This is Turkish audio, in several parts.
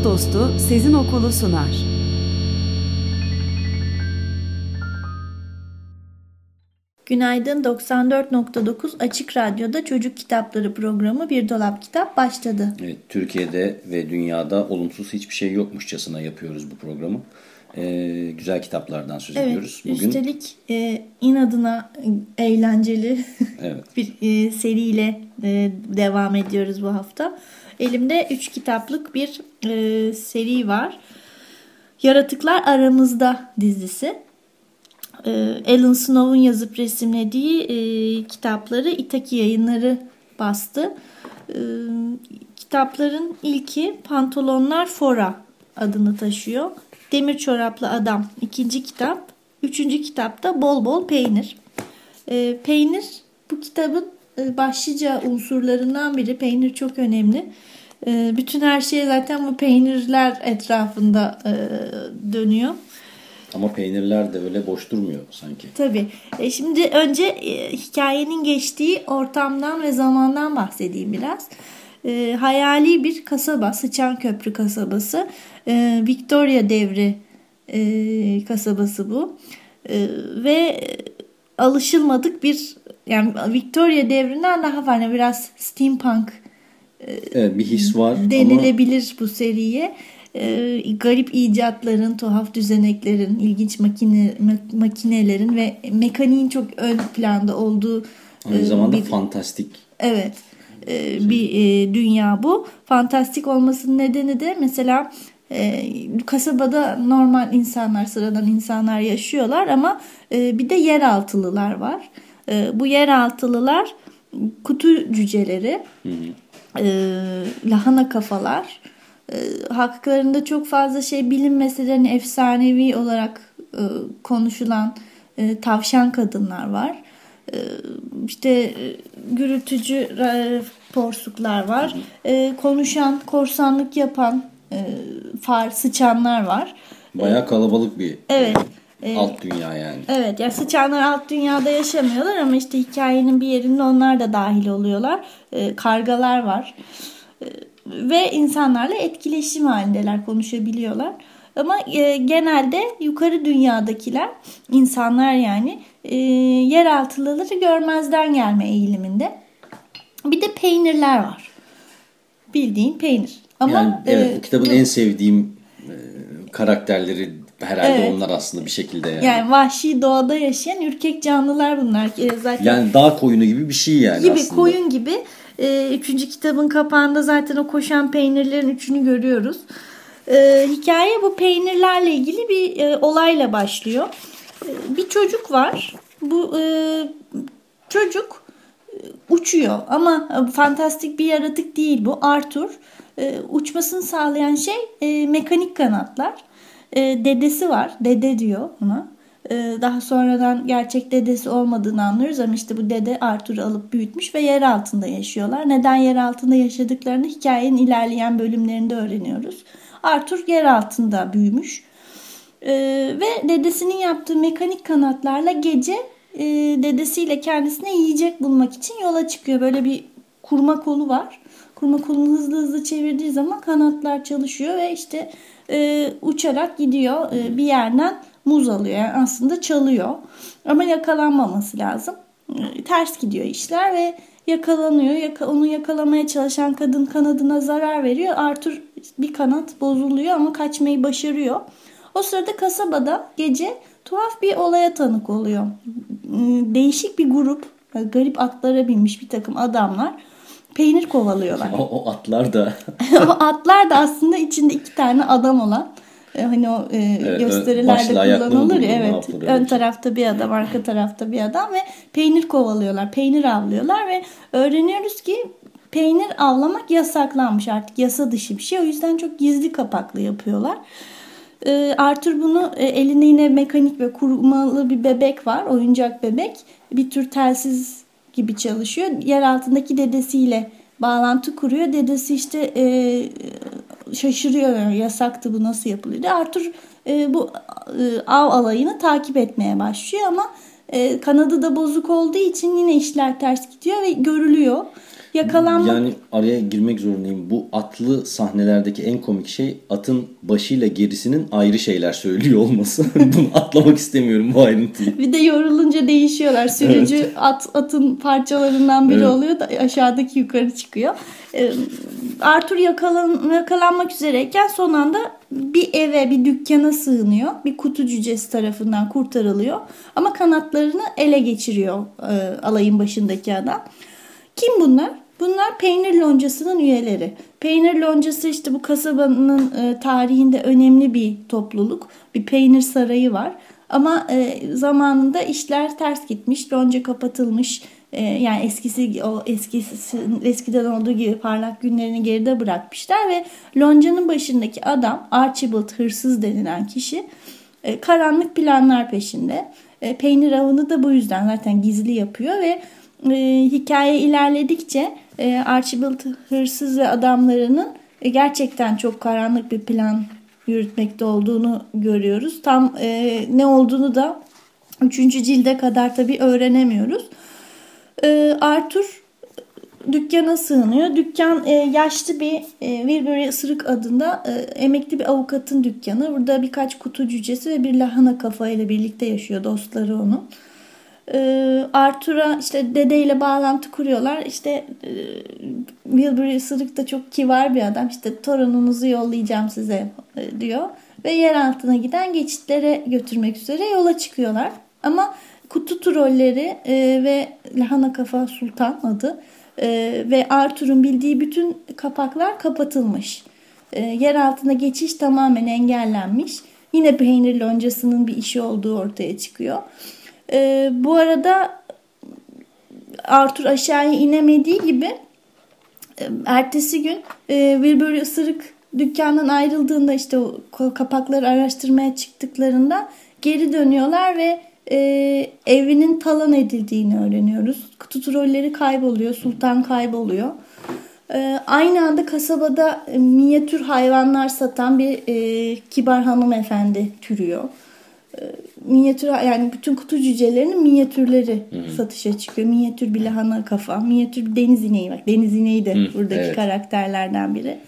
Kitap Dostu Sezin Okulu sunar. Günaydın 94.9 Açık Radyo'da Çocuk Kitapları programı Bir Dolap Kitap başladı. Evet, Türkiye'de ve dünyada olumsuz hiçbir şey yokmuşçasına yapıyoruz bu programı. Ee, güzel kitaplardan söz Evet, ediyoruz. Bugün üstelik e, inadına eğlenceli Evet. bir e, seriyle e, devam ediyoruz bu hafta. Elimde 3 kitaplık bir e, seri var. Yaratıklar Aramızda dizisi. E, Alan Snow'un yazıp resimlediği e, kitapları Itaki yayınları bastı. E, kitapların ilki Pantolonlar Fora adını taşıyor. Demir Çoraplı Adam ikinci kitap. Üçüncü kitapta Bol Bol Peynir. E, peynir bu kitabın başlıca unsurlarından biri. Peynir çok önemli. E, bütün her şey zaten bu peynirler etrafında e, dönüyor. Ama peynirler de öyle boş durmuyor sanki. Tabii. E, şimdi önce e, hikayenin geçtiği ortamdan ve zamandan bahsedeyim biraz. E, hayali bir kasaba, Sıçan Köprü kasabası. E, Victoria devri e, kasabası bu. E, ve alışılmadık bir yani Victoria devrinden daha farklı biraz steampunk Evet, bir his var ama denilebilir bu seriye. Ee, garip icatların, tuhaf düzeneklerin, ilginç makine ma- makinelerin ve mekaniğin çok ön planda olduğu aynı e, zamanda bir, fantastik. evet e, bir e, dünya bu. Fantastik olmasının nedeni de mesela e, kasabada normal insanlar, sıradan insanlar yaşıyorlar ama e, bir de yeraltılılar var. E, bu yeraltılılar kutu cüceleri, e, lahana kafalar. E, haklarında çok fazla şey bilinmese de hani efsanevi olarak e, konuşulan e, tavşan kadınlar var. E, işte gürültücü e, porsuklar var. E, konuşan, korsanlık yapan e, far sıçanlar var. Bayağı kalabalık bir Evet. e, alt dünya yani. Evet ya sıçanlar alt dünyada yaşamıyorlar ama işte hikayenin bir yerinde onlar da dahil oluyorlar. Ee, kargalar var. Ee, ve insanlarla etkileşim halindeler, konuşabiliyorlar. Ama e, genelde yukarı dünyadakiler, insanlar yani e, yeraltılıları görmezden gelme eğiliminde. Bir de peynirler var. Bildiğin peynir. Ama yani evet, e, kitabın en sevdiğim e, karakterleri herhalde Evet. onlar aslında bir şekilde yani. yani vahşi doğada yaşayan ürkek canlılar bunlar. E, zaten Yani dağ koyunu gibi bir şey yani gibi aslında. koyun gibi. Üçüncü kitabın kapağında zaten o koşan peynirlerin üçünü görüyoruz. Hikaye bu peynirlerle ilgili bir e, olayla başlıyor. Bir çocuk var. Bu e, çocuk e, uçuyor ama e, fantastik bir yaratık değil bu. Arthur e, uçmasını sağlayan şey e, mekanik kanatlar. E, dedesi var. Dede diyor ona. E, daha sonradan gerçek dedesi olmadığını anlıyoruz ama işte bu dede Arthur'u alıp büyütmüş ve yer altında yaşıyorlar. Neden yer altında yaşadıklarını hikayenin ilerleyen bölümlerinde öğreniyoruz. Arthur yer altında büyümüş. E, ve dedesinin yaptığı mekanik kanatlarla gece e, dedesiyle kendisine yiyecek bulmak için yola çıkıyor. Böyle bir kurma kolu var. Kurma kolunu hızlı hızlı çevirdiği zaman kanatlar çalışıyor ve işte e, uçarak gidiyor E, bir yerden muz alıyor. Yani aslında çalıyor. Ama yakalanmaması lazım. E, ters gidiyor işler ve yakalanıyor. Yaka, onu yakalamaya çalışan kadın kanadına zarar veriyor. Arthur bir kanat bozuluyor ama kaçmayı başarıyor. O sırada kasabada gece tuhaf bir olaya tanık oluyor. Hmm, Değişik bir grup, garip atlara binmiş bir takım adamlar peynir kovalıyorlar. O, o atlar da o atlar da aslında içinde iki tane adam olan e, hani o e, ön- gösterilerde kullanılır ya evet yapılır ön tarafta bir adam arka tarafta bir adam ve peynir kovalıyorlar peynir avlıyorlar ve öğreniyoruz ki peynir avlamak yasaklanmış artık yasa dışı bir şey. O yüzden çok gizli kapaklı yapıyorlar. E, Arthur bunu e, elinde yine mekanik ve kurmalı bir bebek var. Oyuncak bebek. Bir tür telsiz gibi çalışıyor. Yer altındaki dedesiyle bağlantı kuruyor. Dedesi işte e, şaşırıyor yasaktı bu nasıl yapılıyor diye. Arthur e, bu e, av alayını takip etmeye başlıyor ama e, kanadı da bozuk olduğu için yine işler ters gidiyor ve görülüyor. Yakalanma... Yani araya girmek zorundayım. Bu atlı sahnelerdeki en komik şey atın başıyla gerisinin ayrı şeyler söylüyor olması. Bunu atlamak istemiyorum bu ayrıntıyı. Bir de yorulunca değişiyorlar. Sürücü evet. at atın parçalarından biri evet. oluyor da aşağıdaki yukarı çıkıyor. Ee, Arthur yakalan, yakalanmak üzereyken son anda bir eve bir dükkana sığınıyor. Bir kutu cücesi tarafından kurtarılıyor. Ama kanatlarını ele geçiriyor e, alayın başındaki adam. Kim bunlar? Bunlar peynir loncasının üyeleri. Peynir loncası işte bu kasabanın e, tarihinde önemli bir topluluk. Bir peynir sarayı var. Ama e, zamanında işler ters gitmiş. Lonca kapatılmış. E, yani eskisi o eskisi eskiden olduğu gibi parlak günlerini geride bırakmışlar ve loncanın başındaki adam Archibald hırsız denilen kişi e, karanlık planlar peşinde. E, peynir avını da bu yüzden zaten gizli yapıyor ve e, hikaye ilerledikçe e, Archibald hırsız ve adamlarının e, gerçekten çok karanlık bir plan yürütmekte olduğunu görüyoruz. Tam e, ne olduğunu da 3. cilde kadar tabii öğrenemiyoruz. E, Arthur dükkana sığınıyor. Dükkan e, yaşlı bir e, Wilbury Isırık adında e, emekli bir avukatın dükkanı. Burada birkaç kutu cücesi ve bir lahana kafayla birlikte yaşıyor dostları onun e, Arthur'a işte dedeyle bağlantı kuruyorlar. İşte e, Wilbur Sırık da çok kibar bir adam. İşte torununuzu yollayacağım size e, diyor. Ve yer altına giden geçitlere götürmek üzere yola çıkıyorlar. Ama kutu trolleri e, ve Lahana Kafa Sultan adı e, ve Arthur'un bildiği bütün kapaklar kapatılmış. Yer altına geçiş tamamen engellenmiş. Yine peynir loncasının bir işi olduğu ortaya çıkıyor. E, bu arada Arthur aşağıya inemediği gibi e, ertesi gün e, Wilbur ısırık dükkandan ayrıldığında işte o kapakları araştırmaya çıktıklarında geri dönüyorlar ve e, evinin talan edildiğini öğreniyoruz. Kutu trolleri kayboluyor, sultan kayboluyor. E, aynı anda kasabada e, minyatür hayvanlar satan bir e, kibar hanımefendi türüyor. E, minyatür yani bütün kutu cücelerinin minyatürleri Hı-hı. satışa çıkıyor. Minyatür bir lahana kafa, minyatür bir deniz ineği bak. Deniz ineği de Hı, buradaki evet. karakterlerden biri.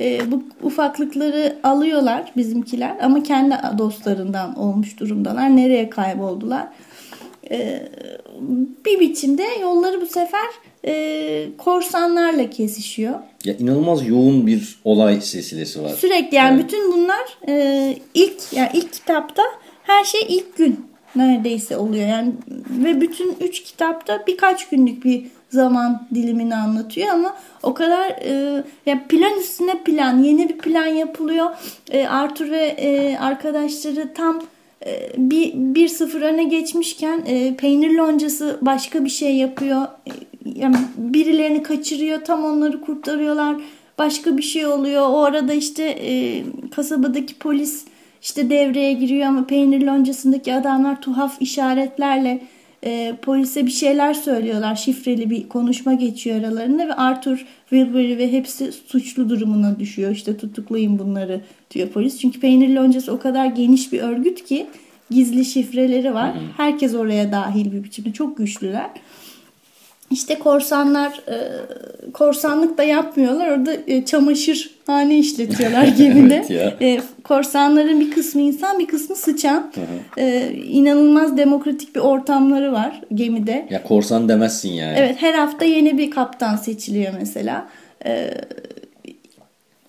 E, bu ufaklıkları alıyorlar bizimkiler ama kendi dostlarından olmuş durumdalar. Nereye kayboldular? E, bir biçimde yolları bu sefer e, korsanlarla kesişiyor. Ya inanılmaz yoğun bir olay silsilesi var. Sürekli yani, yani. bütün bunlar e, ilk yani ilk kitapta her şey ilk gün neredeyse oluyor. Yani ve bütün üç kitapta birkaç günlük bir zaman dilimini anlatıyor ama o kadar e, ya plan üstüne plan, yeni bir plan yapılıyor. E, Arthur ve e, arkadaşları tam e, bir, bir sıfır öne geçmişken e, peynir loncası başka bir şey yapıyor. E, yani birilerini kaçırıyor, tam onları kurtarıyorlar. Başka bir şey oluyor. O arada işte e, kasabadaki polis işte devreye giriyor ama peynir loncasındaki adamlar tuhaf işaretlerle e, polise bir şeyler söylüyorlar. Şifreli bir konuşma geçiyor aralarında ve Arthur, Wilbury ve hepsi suçlu durumuna düşüyor. İşte tutuklayın bunları diyor polis. Çünkü peynir loncası o kadar geniş bir örgüt ki gizli şifreleri var. Herkes oraya dahil bir biçimde. Çok güçlüler. İşte korsanlar e, korsanlık da yapmıyorlar. Orada e, çamaşır hane işletiyorlar gemide. evet e, korsanların bir kısmı insan bir kısmı sıçan. e, inanılmaz demokratik bir ortamları var gemide. Ya korsan demezsin yani. Evet her hafta yeni bir kaptan seçiliyor mesela. E,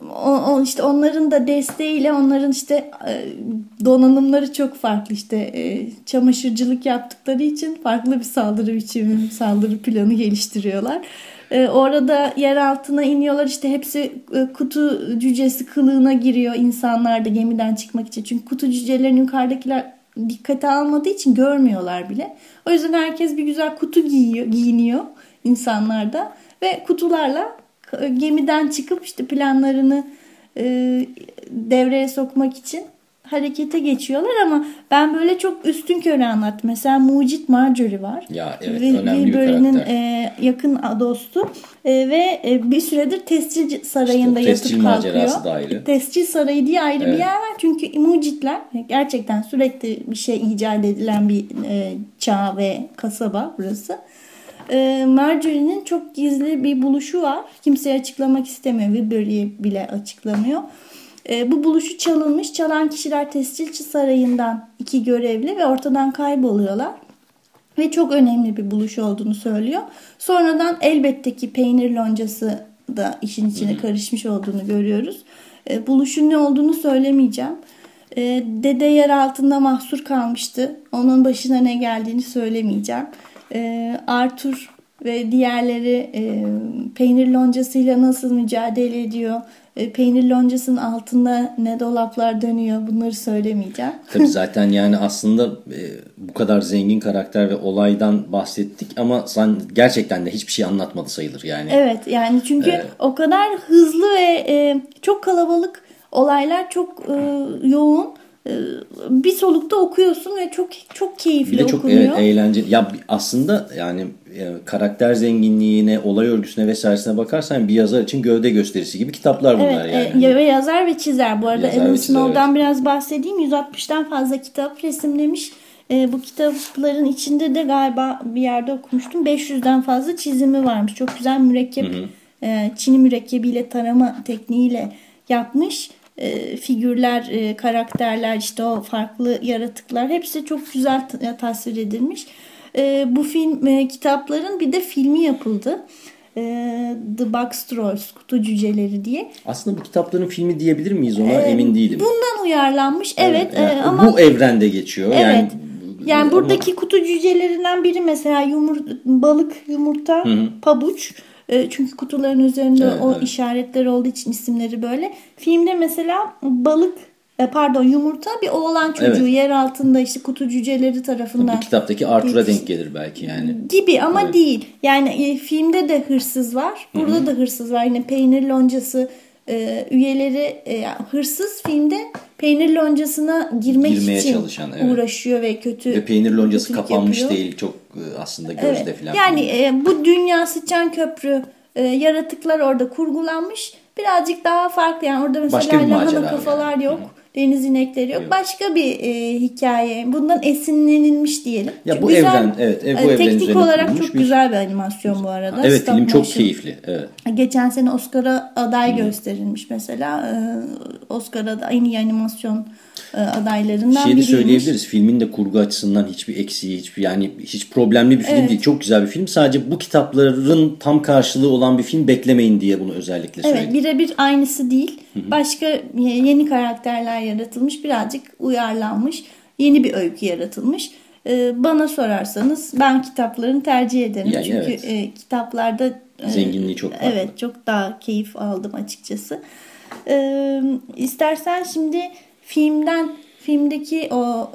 o, o işte onların da desteğiyle onların işte e, donanımları çok farklı işte e, çamaşırcılık yaptıkları için farklı bir saldırı biçimi, saldırı planı geliştiriyorlar. E, orada yer altına iniyorlar işte hepsi e, kutu cücesi kılığına giriyor insanlar da gemiden çıkmak için. Çünkü kutu cücelerin yukarıdakiler dikkate almadığı için görmüyorlar bile. O yüzden herkes bir güzel kutu giyiyor, giyiniyor insanlar da ve kutularla e, gemiden çıkıp işte planlarını e, devreye sokmak için harekete geçiyorlar ama ben böyle çok üstün körü anlattım. Mesela Mucit Marjorie var. Ya evet Will- önemli bir karakter. e, yakın dostu E, ve e, bir süredir tescil sarayında İşte yatıp tescil kalkıyor. macerası da ayrı. Tescil sarayı diye ayrı bir Evet. yer var. Çünkü mucitler gerçekten sürekli bir şey icat edilen bir e, çağ ve kasaba burası. E, Marjorie'nin çok gizli bir buluşu var. Kimseye açıklamak istemiyor. Wilbur'ye bile açıklamıyor. E, bu buluşu çalınmış. Çalan kişiler tescilçi sarayından iki görevli ve ortadan kayboluyorlar ve çok önemli bir buluş olduğunu söylüyor. Sonradan elbette ki peynir loncası da işin içine karışmış olduğunu görüyoruz. E, buluşun ne olduğunu söylemeyeceğim. E, dede yer altında mahsur kalmıştı. Onun başına ne geldiğini söylemeyeceğim. E, Arthur ve diğerleri e, peynir loncasıyla nasıl mücadele ediyor? E, peynir loncasının altında ne dolaplar dönüyor? Bunları söylemeyeceğim. Tabii zaten yani aslında e, bu kadar zengin karakter ve olaydan bahsettik ama sen gerçekten de hiçbir şey anlatmadı sayılır yani. Evet yani çünkü Evet. o kadar hızlı ve e, çok kalabalık olaylar çok e, yoğun. E, bir solukta okuyorsun ve çok çok keyifli Bir de çok okunuyor. evet eğlenceli. Ya aslında yani e, karakter zenginliğine, olay örgüsüne vesairesine bakarsan bir yazar için gövde gösterisi gibi kitaplar bunlar Evet, yani. e, ve yazar ve çizer. Bu arada Alan Snow'dan biraz bahsedeyim. 160'tan fazla kitap resimlemiş. E, bu kitapların içinde de galiba bir yerde okumuştum. 500'den fazla çizimi varmış. Çok güzel mürekkep, e, Çin'i mürekkebiyle tarama tekniğiyle yapmış. E, figürler, e, karakterler, işte o farklı yaratıklar hepsi çok güzel t- tasvir edilmiş. E, bu film e, kitapların bir de filmi yapıldı. E, The Box Trolls, Kutu Cüceleri diye. Aslında bu kitapların filmi diyebilir miyiz ona emin değilim. Bundan uyarlanmış evet, Yani e, ama bu evrende geçiyor. evet. Yani, Yani, ama- buradaki kutu cücelerinden biri mesela yumur, balık, yumurta, pabuç. E, çünkü kutuların üzerinde Evet, o evet. işaretler olduğu için isimleri böyle. Filmde mesela balık e, pardon yumurta bir oğlan çocuğu Evet. yer altında işte kutu cüceleri tarafından bu kitaptaki Arthur'a denk gelir belki yani. gibi ama Evet. değil. Yani e, filmde de hırsız var. Burada da hırsız var. Yine peynir loncası e, üyeleri e, hırsız filmde peynir loncasına girmek Girmeye için çalışan, evet. uğraşıyor ve kötü Ve peynir loncası kapanmış yapıyor. değil. Çok e, aslında gözde Evet. falan. Yani e, bu dünya sıçan köprü e, yaratıklar orada kurgulanmış. Birazcık daha farklı yani orada mesela lahana kafalar yani. yok. Deniz inekleri yok. Başka bir e, hikaye. Bundan esinlenilmiş diyelim. Ya Çok bu güzel, evren, evet, e, bu e, evren Teknik olarak çok bir- güzel bir animasyon bu arada. evet Stop film çok motion. keyifli. Evet. Geçen sene Oscar'a aday gösterilmiş mesela. Ee, Oscar'a da iyi animasyon adaylarından Şey de biriymiş. söyleyebiliriz. Filmin de kurgu açısından hiçbir eksiği, hiçbir yani hiç problemli bir film Evet. değil. Çok güzel bir film. Sadece bu kitapların tam karşılığı olan bir film beklemeyin diye bunu özellikle Evet söyledim. birebir aynısı değil. Başka yeni karakterler yaratılmış. Birazcık uyarlanmış. Yeni bir öykü yaratılmış. Ee, bana sorarsanız ben kitaplarını tercih ederim. Yani Çünkü evet. e, kitaplarda e, Zenginliği çok farklı. Evet çok daha keyif aldım açıkçası. Ee, istersen şimdi filmden filmdeki o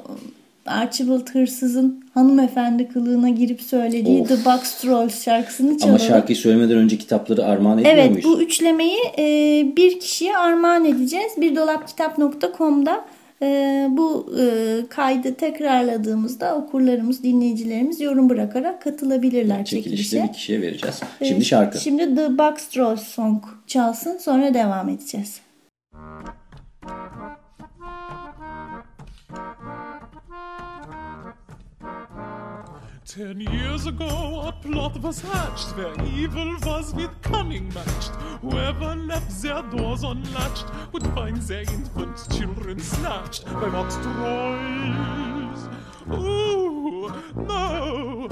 Archibald Hırsız'ın hanımefendi kılığına girip söylediği Of. The Box Trolls şarkısını Ama çalalım. şarkıyı söylemeden önce kitapları armağan etmiyor Evet muyuz? bu üçlemeyi e, bir kişiye armağan edeceğiz. birdolapkitap.com'da e, bu e, kaydı tekrarladığımızda okurlarımız, dinleyicilerimiz yorum bırakarak katılabilirler Çekilişte çekilişe. bir kişiye vereceğiz. E, Şimdi şarkı. Şimdi The Box Trolls Song çalsın sonra devam edeceğiz. Ten years ago, a plot was hatched where evil was with cunning matched. Whoever left their doors unlatched would find their infant children snatched by box trolls. Ooh, no,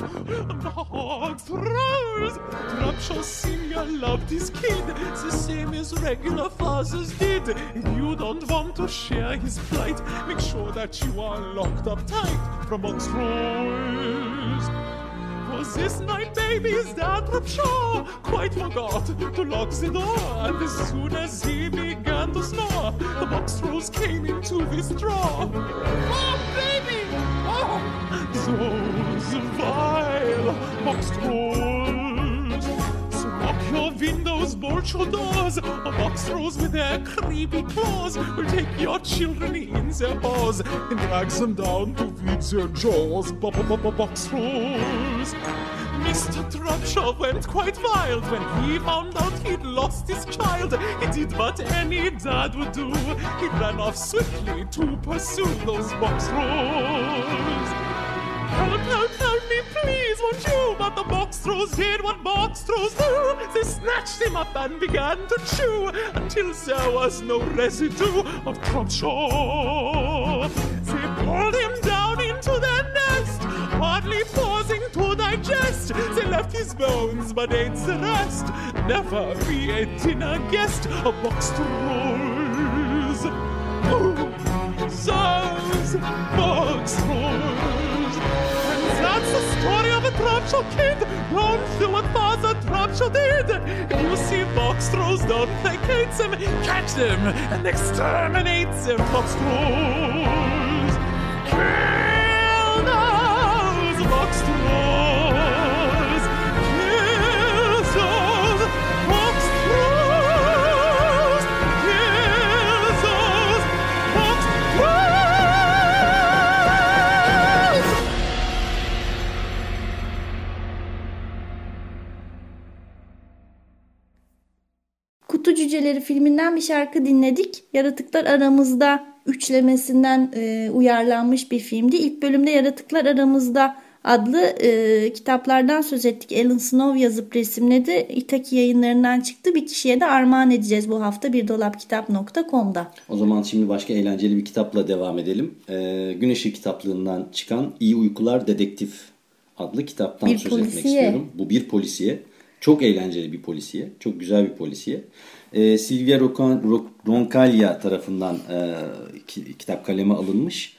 box trolls. Rapture Senior loved his kid the same as regular fathers did. If you don't want to share his plight, make sure that you are locked up tight from box trolls. For this night, baby's dad Rapture quite forgot to lock the door. And as soon as he began to snore, the box trolls came into his drawer. Oh, baby! Oh, those vile box trolls. So windows bolt your doors. A box trolls with their creepy claws will take your children in their paws and drag them down to feed their jaws. Box trolls. Mr. Trapshaw went quite wild when he found out he'd lost his child. He did what any dad would do. He ran off swiftly to pursue those box trolls. Help, help, help me, won't you? But the box trolls did what box trolls do. They snatched him up and began to chew until there was no residue of Trapshaw. They pulled him down into their nest, hardly pausing to digest. They left his bones, but ate the rest. Never be a dinner guest of box trolls. Oh, those box a kid, run, Philippa's a Trapshell did. You see Foxtrot's dog that hates him, catch him and exterminate him. Foxtrot's, kill those Foxtrot's. Cüceleri filminden bir şarkı dinledik. Yaratıklar Aramızda üçlemesinden e, uyarlanmış bir filmdi. İlk bölümde Yaratıklar Aramızda adlı e, kitaplardan söz ettik. Alan Snow yazıp resimledi. Itaki yayınlarından çıktı. Bir kişiye de armağan edeceğiz bu hafta birdolapkitap.com'da. O zaman şimdi başka eğlenceli bir kitapla devam edelim. Ee, Gün Işığı kitaplığından çıkan İyi Uykular Dedektif adlı kitaptan Bir söz etmek polisiye. istiyorum. Bu bir polisiye. Çok eğlenceli bir polisiye. Çok güzel bir polisiye. Ee, Silvia Rocan- Ro- Roncaglia tarafından e, ki- kitap kaleme alınmış.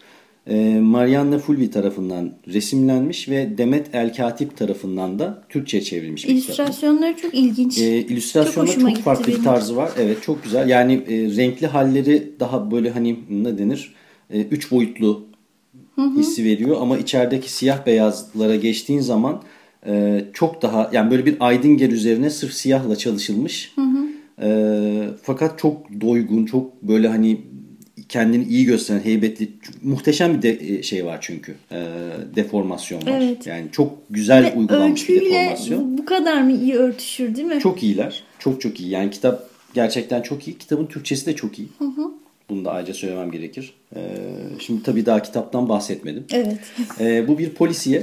E, Marianne Fulvi tarafından resimlenmiş ve Demet El Katip tarafından da Türkçe çevrilmiş. İllüstrasyonları çok ilginç. E, illüstrasyonda Çok çok, gitti farklı bir tarzı var. Evet çok güzel. Yani e, renkli halleri daha böyle hani ne denir? E, üç boyutlu hissi veriyor ama içerideki siyah beyazlara geçtiğin zaman e, çok daha yani böyle bir Aydinger üzerine sırf siyahla çalışılmış. E, fakat çok doygun, çok böyle hani kendini iyi gösteren, heybetli, muhteşem bir de, e, şey var çünkü. E, deformasyon var. Evet. Yani çok güzel Ve uygulanmış bir deformasyon. bu kadar mı iyi örtüşür değil mi? Çok iyiler. Çok çok iyi. Yani kitap gerçekten çok iyi. Kitabın Türkçesi de çok iyi. Bunu da ayrıca söylemem gerekir. Ee, şimdi tabii daha kitaptan bahsetmedim. Evet. Ee, bu bir polisiye.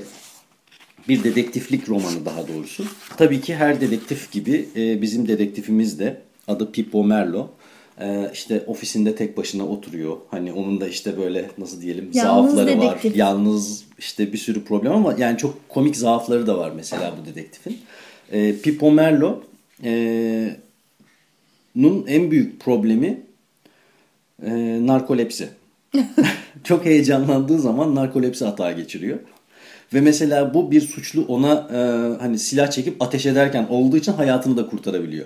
Bir dedektiflik romanı daha doğrusu. Tabii ki her dedektif gibi e, bizim dedektifimiz de adı Pippo Merlo. Ee, işte ofisinde tek başına oturuyor. Hani onun da işte böyle nasıl diyelim Yalnız zaafları var. dedektif. Yalnız işte bir sürü problem ama yani çok komik zaafları da var mesela bu dedektifin. Ee, Pippo Merlo e, nun en büyük problemi e, narkolepsi. Çok heyecanlandığı zaman narkolepsi hata geçiriyor. Ve mesela bu bir suçlu ona e, hani silah çekip ateş ederken olduğu için hayatını da kurtarabiliyor.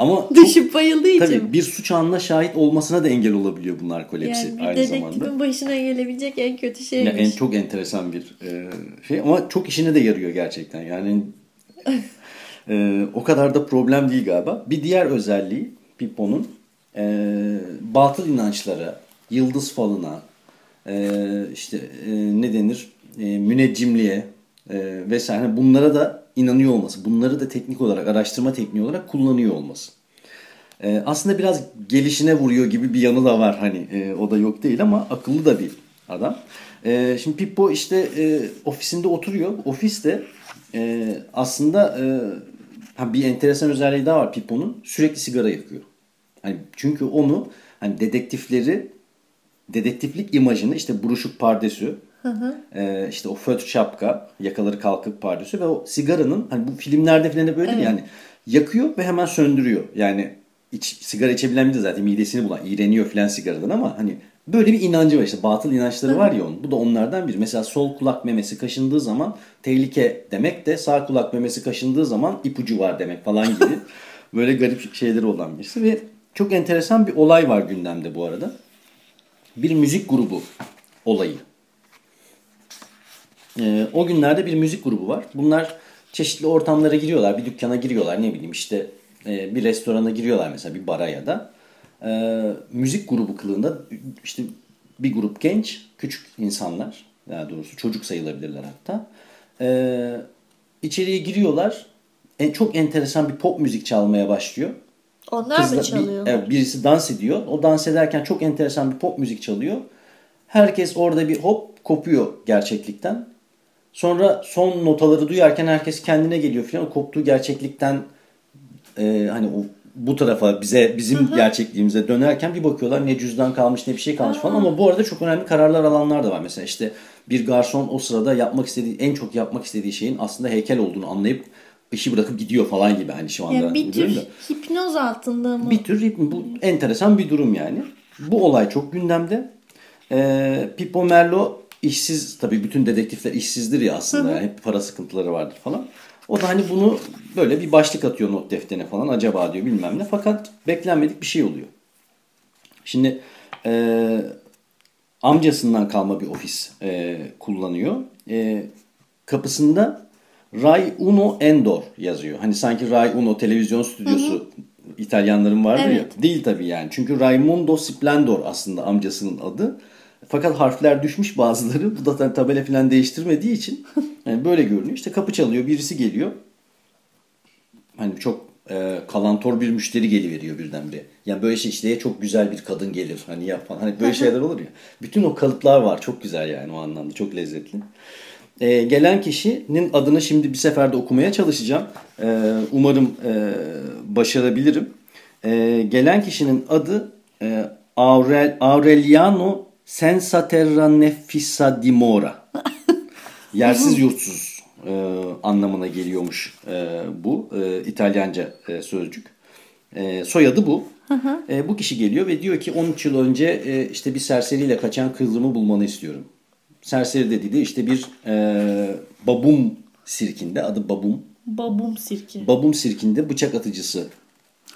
Ama Düşüp bayıldığı için. tabii bir suç anına şahit olmasına da engel olabiliyor bu narkolepsi yani aynı dedektifin zamanda. başına gelebilecek en kötü Ya şeymiş. en çok enteresan bir e, şey ama çok işine de yarıyor gerçekten. Yani e, o kadar da problem değil galiba. Bir diğer özelliği Pippo'nun e, batıl inançlara, yıldız falına, e, işte e, ne denir e, müneccimliğe e, vesaire bunlara da inanıyor olması. Bunları da teknik olarak araştırma tekniği olarak kullanıyor olması. E, aslında biraz gelişine vuruyor gibi bir yanı da var hani e, o da yok değil ama akıllı da bir adam. E, şimdi Pippo işte e, ofisinde oturuyor. Ofiste e, aslında e, bir enteresan özelliği daha var Pippo'nun sürekli sigara yakıyor. Hani çünkü onu hani dedektifleri dedektiflik imajını işte buruşuk pardesü e, işte o föt şapka yakaları kalkık pardesü ve o sigaranın hani bu filmlerde falan hep böyle değil yani yakıyor ve hemen söndürüyor. Yani iç, sigara içebilen biri de zaten midesini bulan iğreniyor filan sigaradan ama hani böyle bir inancı var işte batıl inançları var ya onun. Bu da onlardan biri. Mesela sol kulak memesi kaşındığı zaman tehlike demek de sağ kulak memesi kaşındığı zaman ipucu var demek falan gibi. böyle garip şeyleri olan birisi ve çok enteresan bir olay var gündemde bu arada. Bir müzik grubu olayı. Ee, o günlerde bir müzik grubu var. Bunlar çeşitli ortamlara giriyorlar. Bir dükkana giriyorlar. Ne bileyim işte e, bir restorana giriyorlar mesela bir bara ya da e, müzik grubu kılığında işte bir grup genç küçük insanlar daha doğrusu çocuk sayılabilirler hatta e, içeriye giriyorlar en, çok enteresan bir pop müzik çalmaya başlıyor. Onlar Kızla- mı bir- çalıyorlar? evet, birisi dans ediyor. O dans ederken çok enteresan bir pop müzik çalıyor. Herkes orada bir hop kopuyor gerçeklikten. Sonra son notaları duyarken herkes kendine geliyor falan. O koptuğu gerçeklikten e, hani o bu tarafa bize bizim gerçekliğimize dönerken bir bakıyorlar ne cüzdan kalmış ne bir şey kalmış falan ama bu arada çok önemli kararlar alanlar da var. Mesela işte bir garson o sırada yapmak istediği en çok yapmak istediği şeyin aslında heykel olduğunu anlayıp işi bırakıp gidiyor falan gibi hani şu anda. Yani bir tür da. hipnoz altında mı? Bir tür hip- bu enteresan bir durum yani. Bu olay çok gündemde. Ee, Pippo Merlo işsiz tabii bütün dedektifler işsizdir ya aslında. Yani hep para sıkıntıları vardır falan. O da hani bunu böyle bir başlık atıyor not defterine falan acaba diyor bilmem ne. Fakat beklenmedik bir şey oluyor. Şimdi e, amcasından kalma bir ofis e, kullanıyor. E, kapısında Rai Uno Endor yazıyor. Hani sanki Rai Uno televizyon stüdyosu İtalyanların vardır ya. Evet. Değil tabii yani. Çünkü Raimundo Splendor aslında amcasının adı. Fakat harfler düşmüş bazıları. Bu da tabela falan değiştirmediği için yani böyle görünüyor. İşte kapı çalıyor, birisi geliyor. Hani çok e, kalantor bir müşteri geliveriyor birdenbire. Yani böyle şey işte çok güzel bir kadın gelir hani ya falan. Hani böyle şeyler olur ya. Bütün o kalıplar var. Çok güzel yani o anlamda. Çok lezzetli. E, gelen kişinin adını şimdi bir seferde okumaya çalışacağım. E, umarım e, başarabilirim. E, gelen kişinin adı e, Aurel, Aureliano Sensaterra Nefissa Dimora. Yersiz yurtsuz e, anlamına geliyormuş e, bu e, İtalyanca e, sözcük. E, soyadı bu. E, bu kişi geliyor ve diyor ki 13 yıl önce e, işte bir serseriyle kaçan kızımı bulmanı istiyorum. Serseri dediği de işte bir e, babum sirkinde adı babum. Babum sirki. Babum sirkinde bıçak atıcısı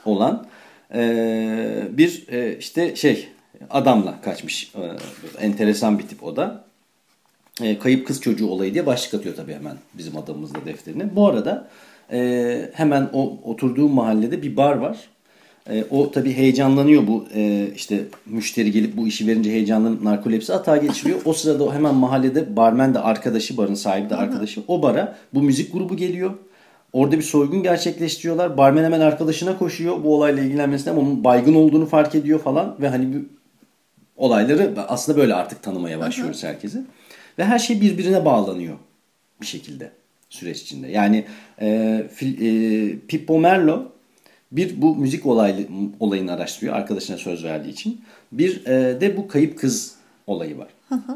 olan e, bir e, işte şey adamla kaçmış. E, enteresan bir tip o da. E, kayıp kız çocuğu olayı diye başlık atıyor tabii hemen bizim adamımız da defterine. Bu arada e, hemen o oturduğu mahallede bir bar var. E, o tabii heyecanlanıyor bu e, işte müşteri gelip bu işi verince heyecanlanıp narkolepsi atağa geçiriyor. O sırada hemen mahallede barmen de arkadaşı barın sahibi de arkadaşı o bara bu müzik grubu geliyor. Orada bir soygun gerçekleştiriyorlar. Barmen hemen arkadaşına koşuyor bu olayla ilgilenmesine ama onun baygın olduğunu fark ediyor falan ve hani bu olayları aslında böyle artık tanımaya başlıyoruz herkesi. Ve her şey birbirine bağlanıyor bir şekilde süreç içinde. Yani e, fil- e, Pippo Merlo bir bu müzik olaylı, olayını araştırıyor arkadaşına söz verdiği için. Bir e, de bu kayıp kız olayı var.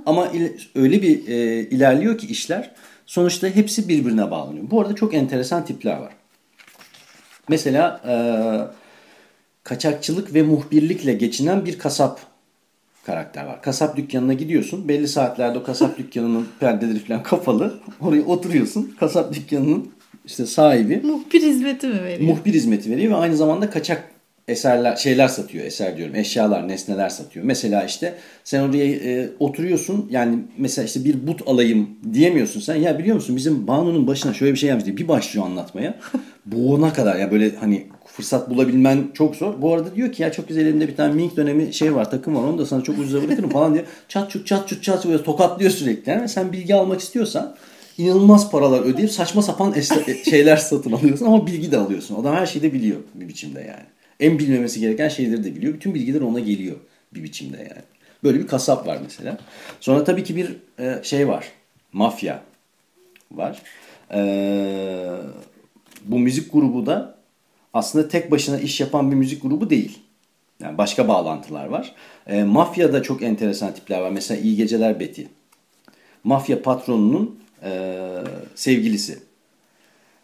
Ama il- öyle bir e, ilerliyor ki işler sonuçta hepsi birbirine bağlanıyor. Bu arada çok enteresan tipler var. Mesela e, kaçakçılık ve muhbirlikle geçinen bir kasap karakter var. Kasap dükkanına gidiyorsun. Belli saatlerde o kasap dükkanının perdeleri falan kapalı. Oraya oturuyorsun. Kasap dükkanının işte sahibi Muhbir hizmeti mi veriyor? muhbir hizmeti veriyor ve aynı zamanda kaçak eserler şeyler satıyor. Eser diyorum. Eşyalar, nesneler satıyor. Mesela işte sen oraya e, oturuyorsun. Yani mesela işte bir but alayım diyemiyorsun sen. Ya biliyor musun bizim Banu'nun başına şöyle bir şey gelmiş diye bir başlıyor anlatmaya. Boğuna kadar ya böyle hani fırsat bulabilmen çok zor. Bu arada diyor ki ya çok güzel elimde bir tane Mink dönemi şey var takım var onu da sana çok ucuza bırakırım falan diyor. Çat çut çat çut çat böyle tokatlıyor sürekli. Yani sen bilgi almak istiyorsan inanılmaz paralar ödeyip saçma sapan es- şeyler satın alıyorsun ama bilgi de alıyorsun. Adam her şeyi de biliyor bir biçimde yani. En bilmemesi gereken şeyleri de biliyor. Bütün bilgiler ona geliyor bir biçimde yani. Böyle bir kasap var mesela. Sonra tabii ki bir e, şey var. Mafya var. Ee, bu müzik grubu da aslında tek başına iş yapan bir müzik grubu değil. Yani başka bağlantılar var. E, mafyada çok enteresan tipler var. Mesela İyi Geceler Betty. Mafya patronunun e, sevgilisi.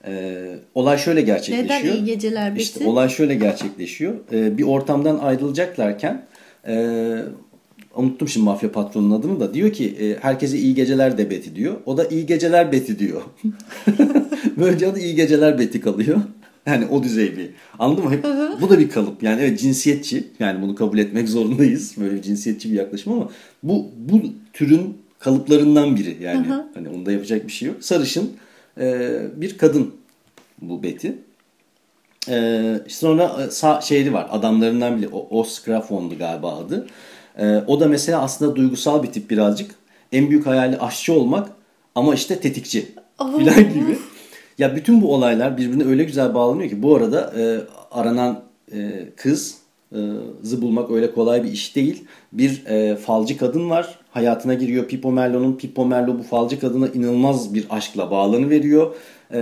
E, olay şöyle gerçekleşiyor. Neden iyi geceler Betty? İşte olay şöyle gerçekleşiyor. E, bir ortamdan ayrılacaklarken e, unuttum şimdi mafya patronunun adını da diyor ki e, herkese iyi geceler de Betty diyor. O da iyi geceler Betty diyor. Böylece adı iyi geceler Betty kalıyor. Yani o düzey bir. Anladın mı? Hep, bu da bir kalıp. Yani evet cinsiyetçi. Yani bunu kabul etmek zorundayız. Böyle cinsiyetçi bir yaklaşım ama bu bu türün kalıplarından biri. Yani hani onda yapacak bir şey yok. Sarışın e, bir kadın bu Betty. Ee, sonra e, sağ şehri var adamlarından biri o Oscrafon'du galiba adı. Ee, o da mesela aslında duygusal bir tip birazcık. En büyük hayali aşçı olmak ama işte tetikçi filan gibi. Ya bütün bu olaylar birbirine öyle güzel bağlanıyor ki bu arada e, aranan e, kız e, zı bulmak öyle kolay bir iş değil. Bir e, falcı kadın var. Hayatına giriyor Pippo Merlo'nun. Pippo Merlo bu falcı kadına inanılmaz bir aşkla bağlanı veriyor. E,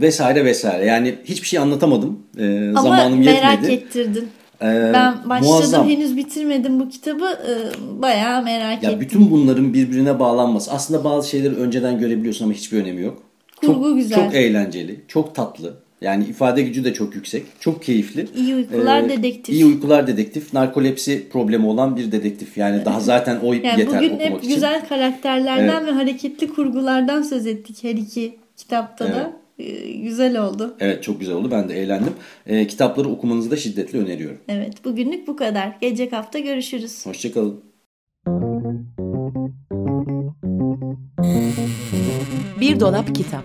vesaire vesaire. Yani hiçbir şey anlatamadım. E, Ama zamanım merak yetmedi. ettirdin. E, Ben başladım muazzam. henüz bitirmedim bu kitabı. Ee, Bayağı merak Ya ettim. bütün bunların birbirine bağlanması. Aslında bazı şeyleri önceden görebiliyorsun ama hiçbir önemi yok. Kurgu çok, güzel. Çok eğlenceli, çok tatlı. Yani ifade gücü de çok yüksek. Çok keyifli. İyi uykular Ee, dedektif. İyi uykular dedektif. Narkolepsi problemi olan bir dedektif. Yani daha zaten o Yani yeter bugün okumak hep için. güzel karakterlerden ve hareketli kurgulardan söz ettik her iki kitapta da. Ee, Güzel oldu. Evet çok güzel oldu. Ben de eğlendim. Ee, kitapları okumanızı da şiddetle öneriyorum. Evet bugünlük bu kadar. Gelecek hafta görüşürüz. Hoşçakalın. Bir dolap kitap.